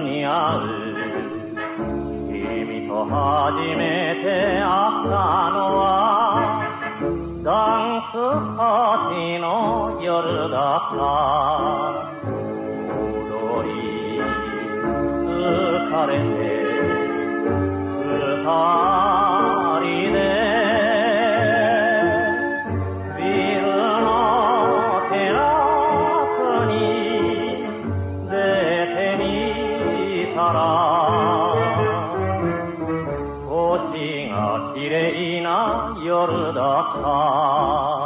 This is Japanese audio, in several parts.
にう。君と初めて会ったのはダンスパーティーの夜だった。踊り疲れて疲れたら星が綺麗な夜だった。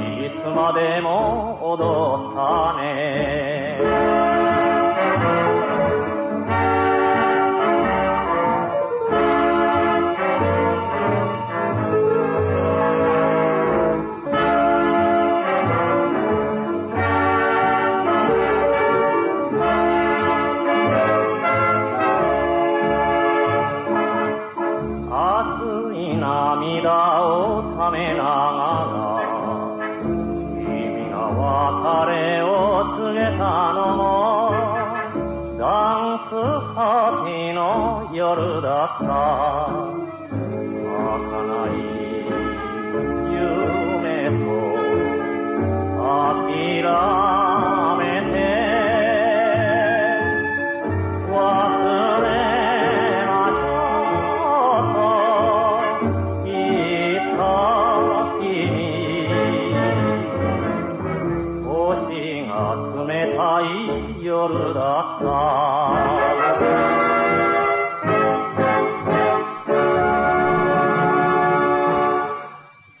つまでも踊ったね。月二十の夜だった。儚い Yolda